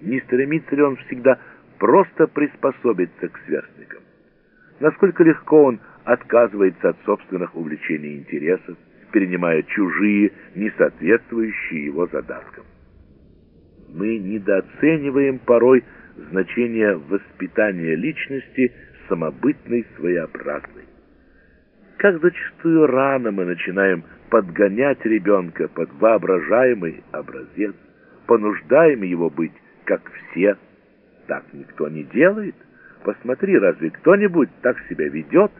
Не стремится ли он всегда просто приспособиться к сверстникам? Насколько легко он отказывается от собственных увлечений и интересов, перенимая чужие, не соответствующие его задаткам. Мы недооцениваем порой значение воспитания личности самобытной, своеобразной. Как зачастую рано мы начинаем подгонять ребенка под воображаемый образец, понуждаем его быть как все. Так никто не делает. Посмотри, разве кто-нибудь так себя ведет?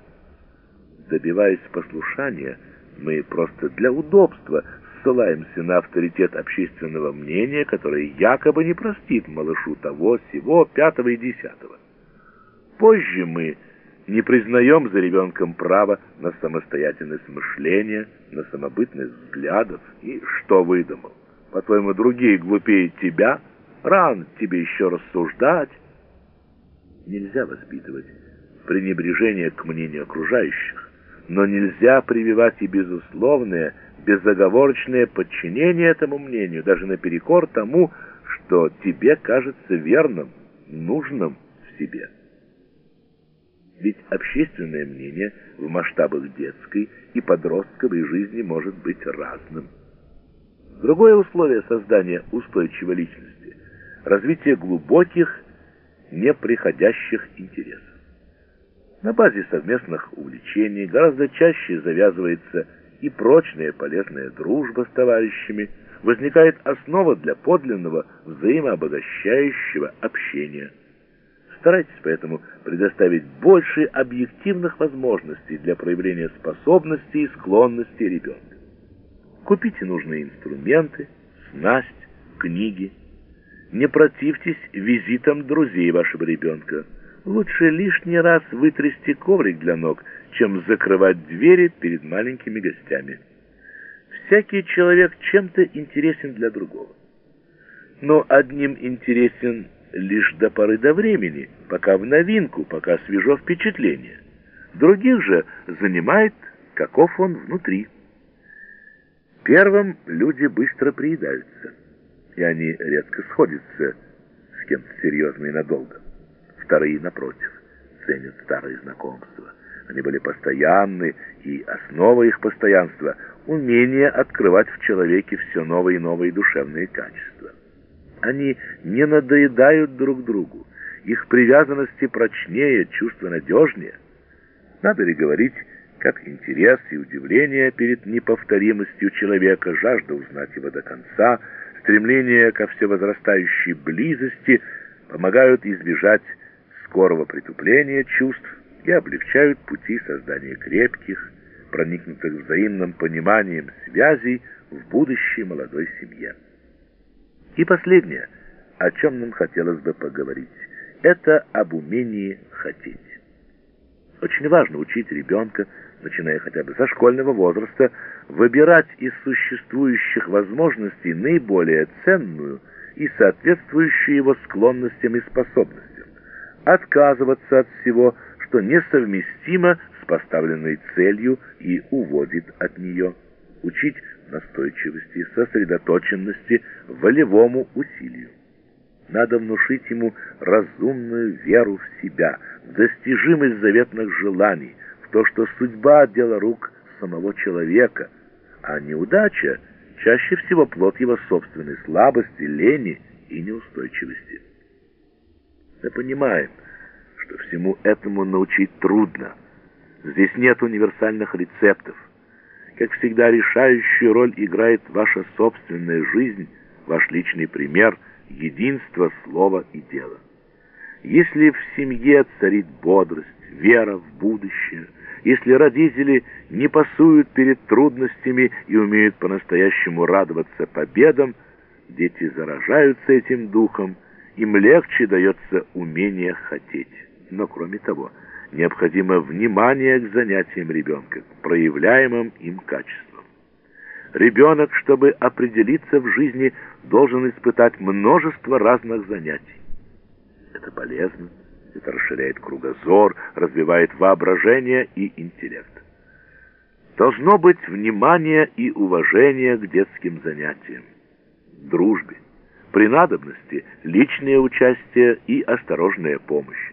Добиваясь послушания, мы просто для удобства ссылаемся на авторитет общественного мнения, которое якобы не простит малышу того, сего, пятого и десятого. Позже мы не признаем за ребенком право на самостоятельность мышления, на самобытность взглядов. И что выдумал? По-твоему, другие глупее тебя? Рано тебе еще рассуждать. Нельзя воспитывать пренебрежение к мнению окружающих, но нельзя прививать и безусловное, безоговорочное подчинение этому мнению, даже наперекор тому, что тебе кажется верным, нужным в себе. Ведь общественное мнение в масштабах детской и подростковой жизни может быть разным. Другое условие создания устойчивой личности – развитие глубоких, неприходящих интересов. На базе совместных увлечений гораздо чаще завязывается и прочная полезная дружба с товарищами, возникает основа для подлинного взаимообогащающего общения – Старайтесь поэтому предоставить больше объективных возможностей для проявления способностей и склонностей ребенка. Купите нужные инструменты, снасть, книги. Не противьтесь визитам друзей вашего ребенка. Лучше лишний раз вытрясти коврик для ног, чем закрывать двери перед маленькими гостями. Всякий человек чем-то интересен для другого. Но одним интересен лишь до поры до времени, пока в новинку, пока свежо впечатление. Других же занимает, каков он внутри. Первым люди быстро приедаются, и они редко сходятся с кем-то серьезно и надолго. Вторые, напротив, ценят старые знакомства. Они были постоянны, и основа их постоянства — умение открывать в человеке все новые и новые душевные качества. Они не надоедают друг другу, их привязанности прочнее, чувства надежнее. Надо ли говорить, как интерес и удивление перед неповторимостью человека, жажда узнать его до конца, стремление ко всевозрастающей близости помогают избежать скорого притупления чувств и облегчают пути создания крепких, проникнутых взаимным пониманием связей в будущей молодой семье. И последнее, о чем нам хотелось бы поговорить, это об умении хотеть. Очень важно учить ребенка, начиная хотя бы со школьного возраста, выбирать из существующих возможностей наиболее ценную и соответствующую его склонностям и способностям, отказываться от всего, что несовместимо с поставленной целью и уводит от нее, учить настойчивости, сосредоточенности, волевому усилию. Надо внушить ему разумную веру в себя, достижимость заветных желаний, то, что судьба — дело рук самого человека, а неудача — чаще всего плод его собственной слабости, лени и неустойчивости. Мы понимаем, что всему этому научить трудно. Здесь нет универсальных рецептов. Как всегда, решающую роль играет ваша собственная жизнь, ваш личный пример, единство слова и дела. Если в семье царит бодрость, вера в будущее, если родители не пасуют перед трудностями и умеют по-настоящему радоваться победам, дети заражаются этим духом, им легче дается умение хотеть. Но кроме того, необходимо внимание к занятиям ребенка, к проявляемым им качествам. Ребенок, чтобы определиться в жизни, должен испытать множество разных занятий. Это полезно, это расширяет кругозор, развивает воображение и интеллект. Должно быть внимание и уважение к детским занятиям, дружбе, При надобности личное участие и осторожная помощь.